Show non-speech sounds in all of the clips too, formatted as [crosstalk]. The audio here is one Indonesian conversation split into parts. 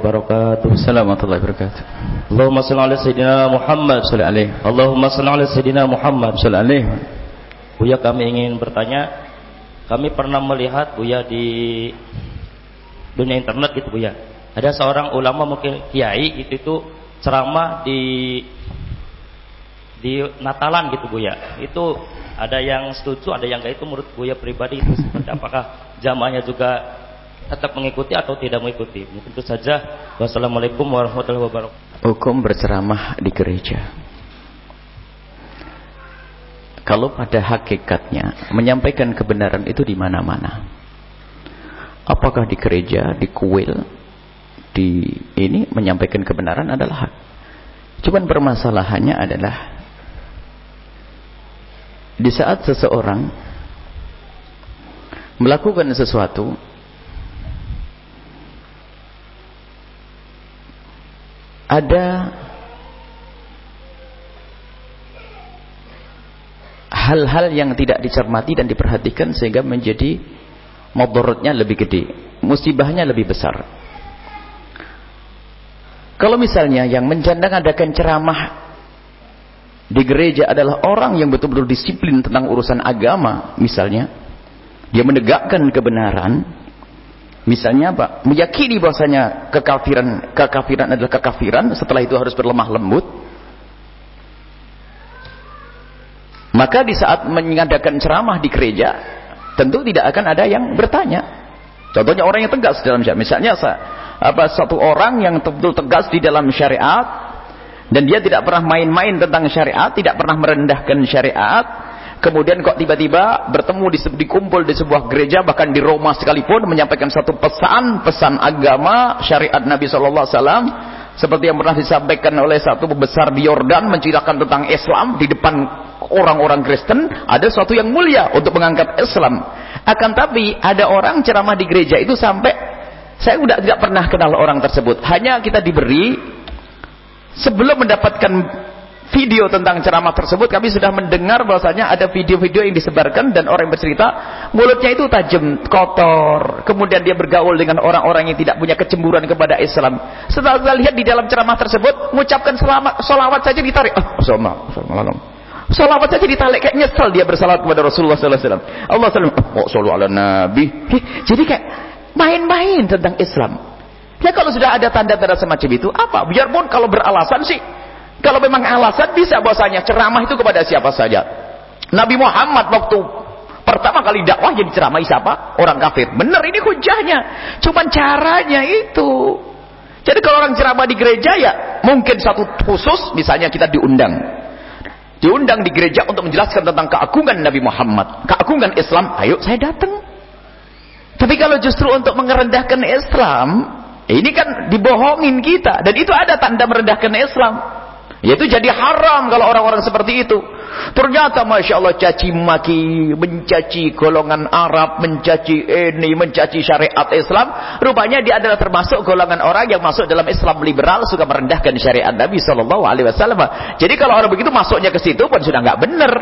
wabarakatuh. Assalamualaikum warahmatullahi wabarakatuh. Allahumma salli ala sayyidina Muhammad Sallallahu alaihi. Allahumma salli ala sayyidina Muhammad Sallallahu alaihi. Buya kami ingin bertanya Kami pernah melihat Buya di dunia internet gitu Buya Ada seorang ulama mungkin kiai gitu itu ceramah di di Natalan gitu Buya Itu ada yang setuju ada yang enggak itu menurut Buya pribadi itu seperti apakah jamaahnya juga tetap mengikuti atau tidak mengikuti mungkin saja wassalamualaikum warahmatullahi wabarakatuh Hukum berceramah di gereja. Kalau pada hakikatnya menyampaikan kebenaran itu di mana-mana. Apakah di gereja, di kuil, di ini menyampaikan kebenaran adalah hak. Cuman permasalahannya adalah di saat seseorang melakukan sesuatu ada hal-hal yang tidak dicermati dan diperhatikan sehingga menjadi mudaratnya lebih gede, musibahnya lebih besar. Kalau misalnya yang menjandang adakan ceramah di gereja adalah orang yang betul-betul disiplin tentang urusan agama, misalnya dia menegakkan kebenaran, misalnya apa? Meyakini bahwasanya kekafiran kekafiran adalah kekafiran, setelah itu harus berlemah lembut. Maka di saat mengadakan ceramah di gereja, tentu tidak akan ada yang bertanya. Contohnya orang yang tegas dalam syariat. Misalnya apa satu orang yang betul tegas di dalam syariat dan dia tidak pernah main-main tentang syariat, tidak pernah merendahkan syariat. Kemudian kok tiba-tiba bertemu di dikumpul di sebuah gereja bahkan di Roma sekalipun menyampaikan satu pesan, pesan agama syariat Nabi sallallahu alaihi wasallam seperti yang pernah disampaikan oleh satu pembesar di Yordan menceritakan tentang Islam di depan orang-orang Kristen ada sesuatu yang mulia untuk mengangkat Islam. Akan tapi ada orang ceramah di gereja itu sampai saya sudah tidak pernah kenal orang tersebut. Hanya kita diberi sebelum mendapatkan video tentang ceramah tersebut kami sudah mendengar bahwasanya ada video-video yang disebarkan dan orang yang bercerita mulutnya itu tajam, kotor kemudian dia bergaul dengan orang-orang yang tidak punya kecemburuan kepada Islam setelah kita lihat di dalam ceramah tersebut mengucapkan selamat, solawat saja ditarik oh, Assalamualaikum Salawat saja ditarik kayak nyesel dia bersalawat kepada Rasulullah sallallahu alaihi wasallam. Allah sallallahu oh, sallu ala nabi. Jadi kayak main-main tentang Islam. Ya kalau sudah ada tanda-tanda semacam itu, apa? Biarpun kalau beralasan sih, kalau memang alasan bisa bahwasanya ceramah itu kepada siapa saja. Nabi Muhammad waktu pertama kali dakwah jadi ceramah siapa? Orang kafir. Benar ini hujahnya. Cuman caranya itu. Jadi kalau orang ceramah di gereja ya mungkin satu khusus misalnya kita diundang diundang di gereja untuk menjelaskan tentang keagungan Nabi Muhammad, keagungan Islam, ayo saya datang. Tapi kalau justru untuk merendahkan Islam, ini kan dibohongin kita dan itu ada tanda merendahkan Islam. Yaitu jadi haram kalau orang-orang seperti itu. Ternyata Masya Allah caci maki, mencaci golongan Arab, mencaci ini, mencaci syariat Islam. Rupanya dia adalah termasuk golongan orang yang masuk dalam Islam liberal, suka merendahkan syariat Nabi Shallallahu Alaihi Wasallam. Jadi kalau orang begitu masuknya ke situ pun sudah nggak benar.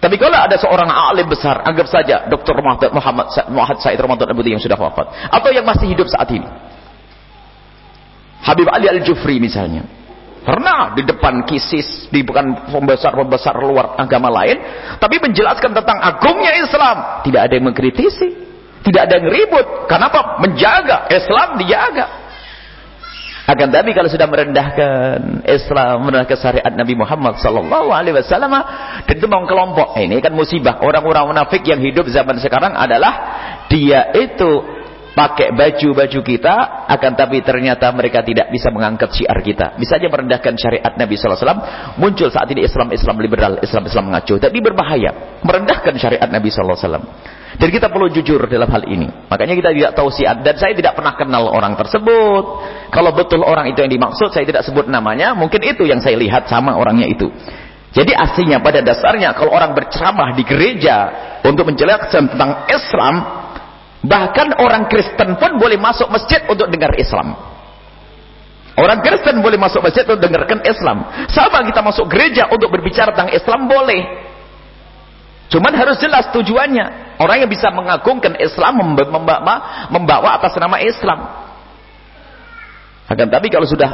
Tapi kalau ada seorang alim besar, anggap saja Dr. Muhammad Muhammad, Muhammad Said Ramadan Abu yang sudah wafat, atau yang masih hidup saat ini, Habib Ali Al Jufri misalnya, Pernah di depan kisis, di bukan pembesar-pembesar luar agama lain, tapi menjelaskan tentang agungnya Islam. Tidak ada yang mengkritisi, tidak ada yang ribut. Kenapa? Menjaga Islam dijaga. Akan tapi kalau sudah merendahkan Islam, merendahkan syariat Nabi Muhammad sallallahu alaihi wasallam, dan itu mau kelompok. Ini kan musibah. Orang-orang munafik yang hidup zaman sekarang adalah dia itu pakai baju-baju kita akan tapi ternyata mereka tidak bisa mengangkat syiar kita. Bisa saja merendahkan syariat Nabi SAW muncul saat ini Islam-Islam liberal Islam-Islam mengacu tapi berbahaya. Merendahkan syariat Nabi SAW jadi kita perlu jujur dalam hal ini. Makanya kita tidak tahu syiar. Dan saya tidak pernah kenal orang tersebut. Kalau betul orang itu yang dimaksud saya tidak sebut namanya. Mungkin itu yang saya lihat sama orangnya itu. Jadi aslinya pada dasarnya kalau orang berceramah di gereja untuk menjelaskan tentang Islam Bahkan orang Kristen pun boleh masuk masjid untuk dengar Islam. Orang Kristen boleh masuk masjid untuk dengarkan Islam. Sama kita masuk gereja untuk berbicara tentang Islam boleh. Cuman harus jelas tujuannya. Orang yang bisa mengagungkan Islam membawa, atas nama Islam. Akan tapi kalau sudah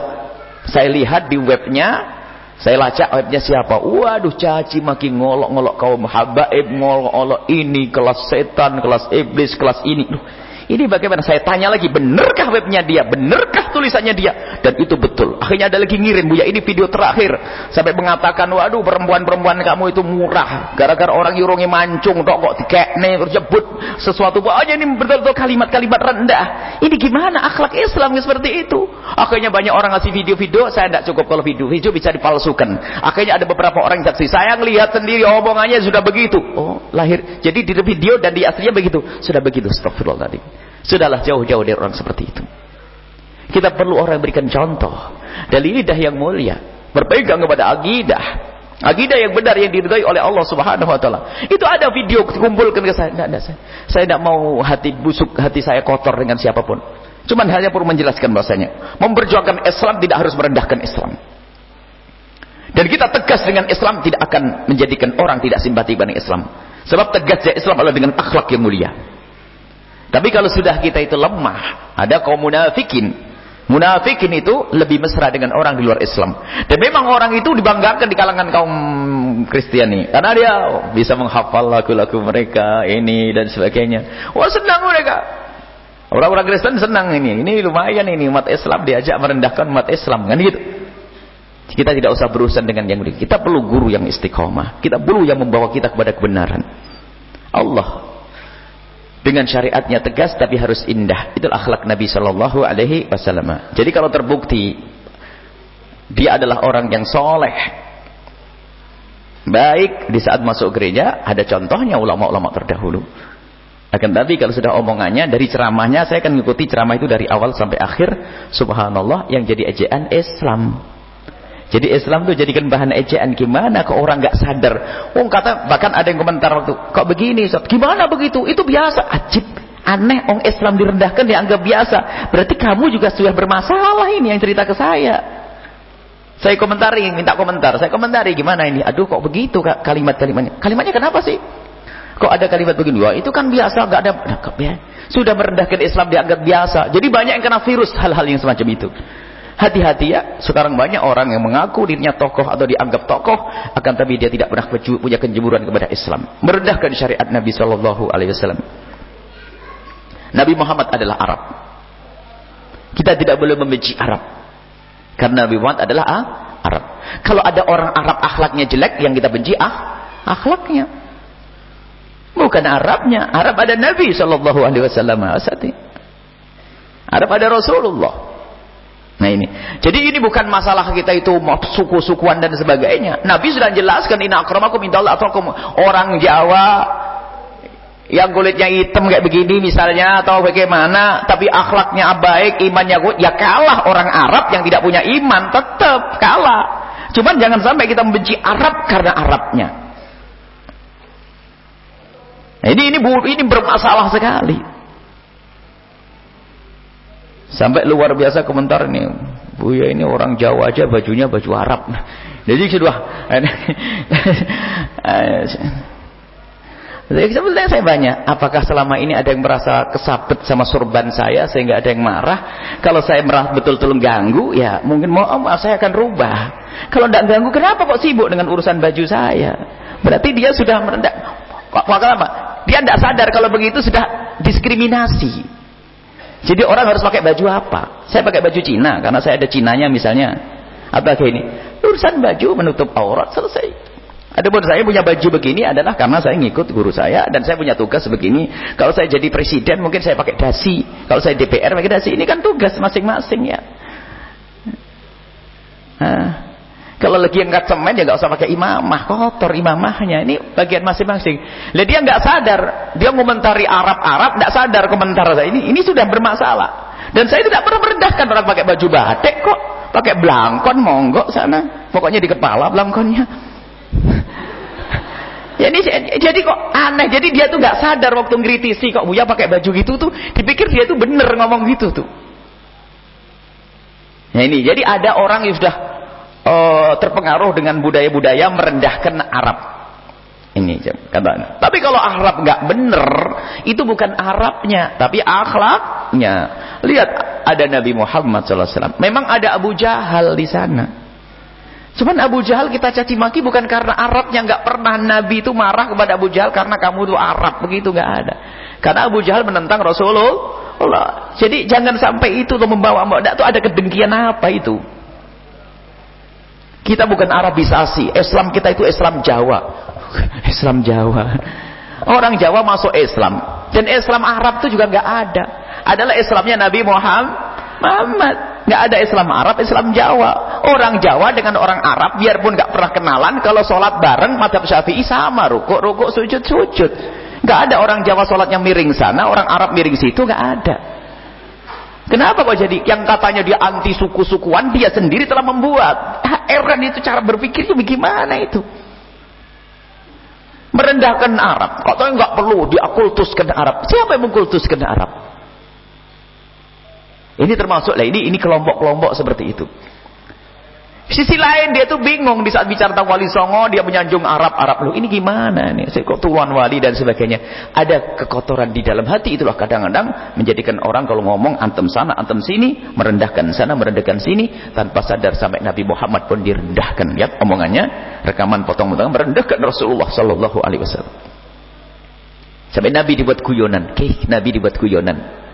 saya lihat di webnya, saya lacak webnya siapa? Waduh, caci maki ngolok-ngolok kaum habaib, ngolok-ngolok ini kelas setan, kelas iblis, kelas ini. Duh, ini bagaimana? Saya tanya lagi, benarkah webnya dia? Benarkah tulisannya dia? Dan itu betul. Akhirnya ada lagi ngirim, Buya, ini video terakhir. Sampai mengatakan, waduh perempuan-perempuan kamu itu murah. Gara-gara orang yurungi mancung, tok kok dikekne, tersebut sesuatu. Aja ini betul-betul kalimat-kalimat rendah. Ini gimana akhlak Islam seperti itu? Akhirnya banyak orang ngasih video-video, saya tidak cukup kalau video-video bisa dipalsukan. Akhirnya ada beberapa orang yang saksi, saya ngelihat sendiri omongannya sudah begitu. Oh, lahir. Jadi di video dan di aslinya begitu. Sudah begitu, astagfirullah tadi. Sudahlah jauh-jauh dari orang seperti itu. Kita perlu orang yang berikan contoh. Dari lidah yang mulia. Berpegang kepada agidah. Agidah yang benar yang diridhai oleh Allah Subhanahu wa taala. Itu ada video kumpulkan ke saya. Tidak, saya. Saya tidak mau hati busuk, hati saya kotor dengan siapa pun. Cuman hanya perlu menjelaskan bahasanya. Memperjuangkan Islam tidak harus merendahkan Islam. Dan kita tegas dengan Islam tidak akan menjadikan orang tidak simpati pada Islam. Sebab tegasnya Islam adalah dengan akhlak yang mulia. Tapi kalau sudah kita itu lemah, ada kaum munafikin. Munafikin itu lebih mesra dengan orang di luar Islam. Dan memang orang itu dibanggakan di kalangan kaum Kristiani. Karena dia bisa menghafal lagu-lagu mereka, ini dan sebagainya. Wah senang mereka. Orang-orang Kristen senang ini. Ini lumayan ini umat Islam diajak merendahkan umat Islam. Kan gitu. Kita tidak usah berurusan dengan yang begitu. Kita perlu guru yang istiqomah. Kita perlu yang membawa kita kepada kebenaran. Allah dengan syariatnya tegas tapi harus indah. Itu akhlak Nabi Shallallahu Alaihi Wasallam. Jadi kalau terbukti dia adalah orang yang soleh, baik di saat masuk gereja ada contohnya ulama-ulama terdahulu. Akan tapi kalau sudah omongannya dari ceramahnya saya akan mengikuti ceramah itu dari awal sampai akhir. Subhanallah yang jadi ejaan Islam. Jadi Islam itu jadikan bahan ejaan gimana ke orang nggak sadar. Oh kata bahkan ada yang komentar waktu kok begini Ustaz? Gimana begitu? Itu biasa. Ajib. Aneh orang Islam direndahkan dianggap biasa. Berarti kamu juga sudah bermasalah ini yang cerita ke saya. Saya komentari, minta komentar. Saya komentari gimana ini? Aduh kok begitu kalimat-kalimatnya? Kalimatnya kenapa sih? Kok ada kalimat begini? Wah, itu kan biasa, nggak ada ya. Sudah merendahkan Islam dianggap biasa. Jadi banyak yang kena virus hal-hal yang semacam itu. Hati-hati ya, sekarang banyak orang yang mengaku dirinya tokoh atau dianggap tokoh, akan tapi dia tidak pernah punya kejemuran kepada Islam. Merendahkan syariat Nabi Shallallahu Alaihi Wasallam. Nabi Muhammad adalah Arab. Kita tidak boleh membenci Arab. Karena Nabi Muhammad adalah ah, Arab. Kalau ada orang Arab akhlaknya jelek, yang kita benci ah, akhlaknya. Bukan Arabnya. Arab ada Nabi Shallallahu Alaihi Wasallam. Arab ada Rasulullah. Nah ini. Jadi ini bukan masalah kita itu suku-sukuan dan sebagainya. Nabi sudah jelaskan inna akramakum indallahi atqakum. Orang Jawa yang kulitnya hitam kayak begini misalnya atau bagaimana tapi akhlaknya baik, imannya kuat, ya kalah orang Arab yang tidak punya iman, tetap kalah. Cuman jangan sampai kita membenci Arab karena Arabnya. Nah, ini ini ini bermasalah sekali. Sampai luar biasa komentar ini. Buya ini orang Jawa aja bajunya baju Arab. Jadi sudah [laughs] Sebetulnya saya banyak, apakah selama ini ada yang merasa kesabet sama sorban saya sehingga ada yang marah? Kalau saya merasa betul-betul ganggu, ya mungkin mau oh, saya akan rubah. Kalau tidak ganggu, kenapa kok sibuk dengan urusan baju saya? Berarti dia sudah merendah. Kok apa? Dia tidak sadar kalau begitu sudah diskriminasi. Jadi orang harus pakai baju apa? Saya pakai baju Cina karena saya ada Cinanya misalnya. Apa kayak ini? Urusan baju menutup aurat selesai. Adapun saya punya baju begini adalah karena saya ngikut guru saya dan saya punya tugas begini. Kalau saya jadi presiden mungkin saya pakai dasi. Kalau saya DPR pakai dasi. Ini kan tugas masing-masing ya. Nah, kalau lagi angkat semen ya nggak usah pakai imamah, kotor imamahnya. Ini bagian masing-masing. Lah dia nggak sadar, dia komentari Arab-Arab nggak sadar komentar saya ini. Ini sudah bermasalah. Dan saya tidak pernah merendahkan orang pakai baju batik kok, pakai belangkon monggo sana. Pokoknya di kepala belangkonnya. Ya [laughs] ini jadi kok aneh. Jadi dia tuh nggak sadar waktu ngritisi kok Buya pakai baju gitu tuh, dipikir dia tuh bener ngomong gitu tuh. Nah ini, jadi ada orang yang sudah uh, terpengaruh dengan budaya-budaya merendahkan Arab. Ini kata. Tapi kalau Arab nggak bener, itu bukan Arabnya, tapi akhlaknya. Lihat ada Nabi Muhammad SAW. Memang ada Abu Jahal di sana. Cuman Abu Jahal kita caci maki bukan karena Arabnya nggak pernah Nabi itu marah kepada Abu Jahal karena kamu itu Arab begitu nggak ada. Karena Abu Jahal menentang Rasulullah. Jadi jangan sampai itu tuh membawa mbak itu ada kedengkian apa itu? Kita bukan Arabisasi. Islam kita itu Islam Jawa. [laughs] Islam Jawa. Orang Jawa masuk Islam. Dan Islam Arab itu juga nggak ada. Adalah Islamnya Nabi Muhammad. Nggak ada Islam Arab, Islam Jawa. Orang Jawa dengan orang Arab, biarpun nggak pernah kenalan, kalau sholat bareng, madhab syafi'i sama. Rukuk, rukuk, sujud, sujud. Nggak ada orang Jawa sholatnya miring sana, orang Arab miring situ, nggak ada. Kenapa kok jadi yang katanya dia anti suku-sukuan, dia sendiri telah membuat. Heran itu cara berpikirnya bagaimana itu? merendahkan Arab. Katanya nggak perlu diakultuskan Arab. Siapa yang mengkultuskan Arab? Ini termasuk lah ini ini kelompok-kelompok seperti itu. Sisi lain dia tuh bingung di saat bicara tentang wali songo dia menyanjung Arab Arab lu ini gimana nih saya kok tuan wali dan sebagainya. Ada kekotoran di dalam hati itulah kadang-kadang menjadikan orang kalau ngomong antem sana antem sini merendahkan sana merendahkan sini tanpa sadar sampai Nabi Muhammad pun direndahkan. Lihat omongannya rekaman potong-potong merendahkan Rasulullah Sallallahu Alaihi Wasallam. Sampai Nabi dibuat guyonan okay, Nabi dibuat guyonan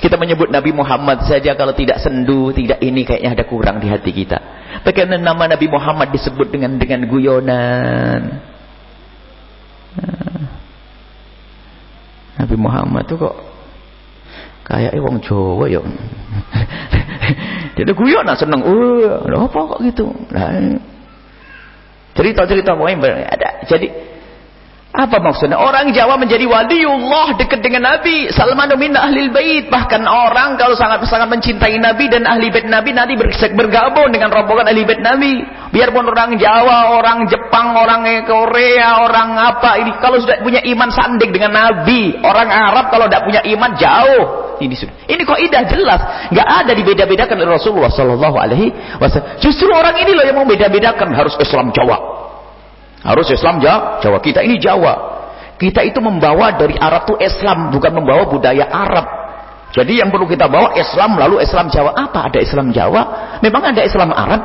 kita menyebut Nabi Muhammad saja kalau tidak sendu, tidak ini kayaknya ada kurang di hati kita. Bagaimana nama Nabi Muhammad disebut dengan dengan guyonan. Nabi Muhammad itu kok kayak wong Jawa ya. [laughs] Jadi guyonan seneng. Oh, apa kok gitu? Nah, cerita-cerita pokoknya ada. Jadi apa maksudnya? Orang Jawa menjadi waliullah dekat dengan Nabi. Salman min ahli bait. Bahkan orang kalau sangat-sangat mencintai Nabi dan ahli bait Nabi nanti bergabung dengan rombongan ahli bait Nabi. Biarpun orang Jawa, orang Jepang, orang Korea, orang apa ini kalau sudah punya iman sandik dengan Nabi. Orang Arab kalau tidak punya iman jauh. Ini sudah. Ini idah jelas. Enggak ada dibeda-bedakan Rasulullah sallallahu alaihi wasallam. Justru orang ini loh yang mau beda-bedakan harus Islam Jawa. Harus Islam Jawa. Kita ini Jawa. Kita itu membawa dari Arab itu Islam, bukan membawa budaya Arab. Jadi yang perlu kita bawa Islam lalu Islam Jawa. Apa ada Islam Jawa? Memang ada Islam Arab?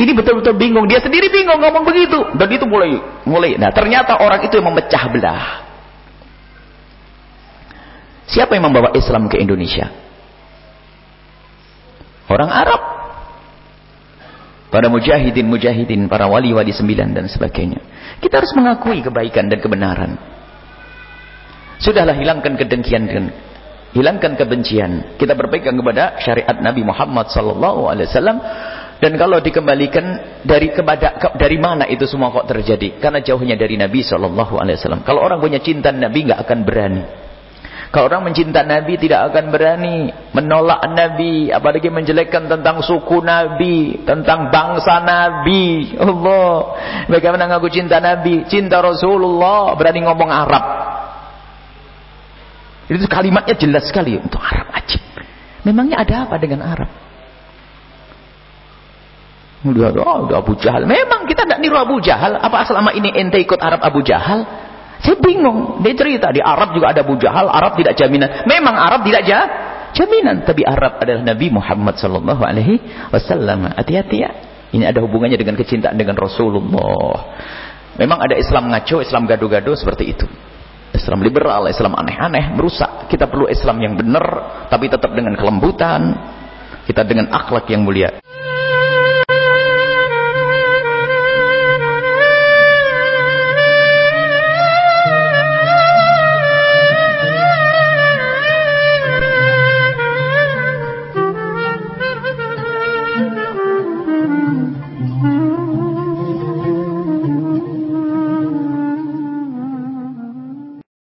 Ini betul-betul bingung. Dia sendiri bingung ngomong begitu. Dan itu mulai mulai. Nah, ternyata orang itu yang memecah belah. Siapa yang membawa Islam ke Indonesia? Orang Arab para mujahidin-mujahidin, para wali-wali sembilan dan sebagainya. Kita harus mengakui kebaikan dan kebenaran. Sudahlah hilangkan kedengkian dan hilangkan kebencian. Kita berpegang kepada syariat Nabi Muhammad sallallahu alaihi wasallam dan kalau dikembalikan dari kepada dari mana itu semua kok terjadi? Karena jauhnya dari Nabi sallallahu alaihi wasallam. Kalau orang punya cinta Nabi nggak akan berani. Kalau orang mencinta Nabi tidak akan berani menolak Nabi, apalagi menjelekkan tentang suku Nabi, tentang bangsa Nabi. Allah, bagaimana ngaku cinta Nabi, cinta Rasulullah, berani ngomong Arab. Itu kalimatnya jelas sekali untuk Arab ajib. Memangnya ada apa dengan Arab? Udah, udah Abu Jahal. Memang kita tidak niru Abu Jahal. Apa selama ini ente ikut Arab Abu Jahal? Saya bingung. Dia cerita di Arab juga ada Abu. Arab tidak jaminan. Memang Arab tidak jah, jaminan. Tapi Arab adalah Nabi Muhammad sallallahu alaihi wasallam. Hati-hati ya. Ini ada hubungannya dengan kecintaan dengan Rasulullah. Memang ada Islam ngaco, Islam gaduh-gaduh seperti itu. Islam liberal, Islam aneh-aneh, merusak. Kita perlu Islam yang benar, tapi tetap dengan kelembutan. Kita dengan akhlak yang mulia.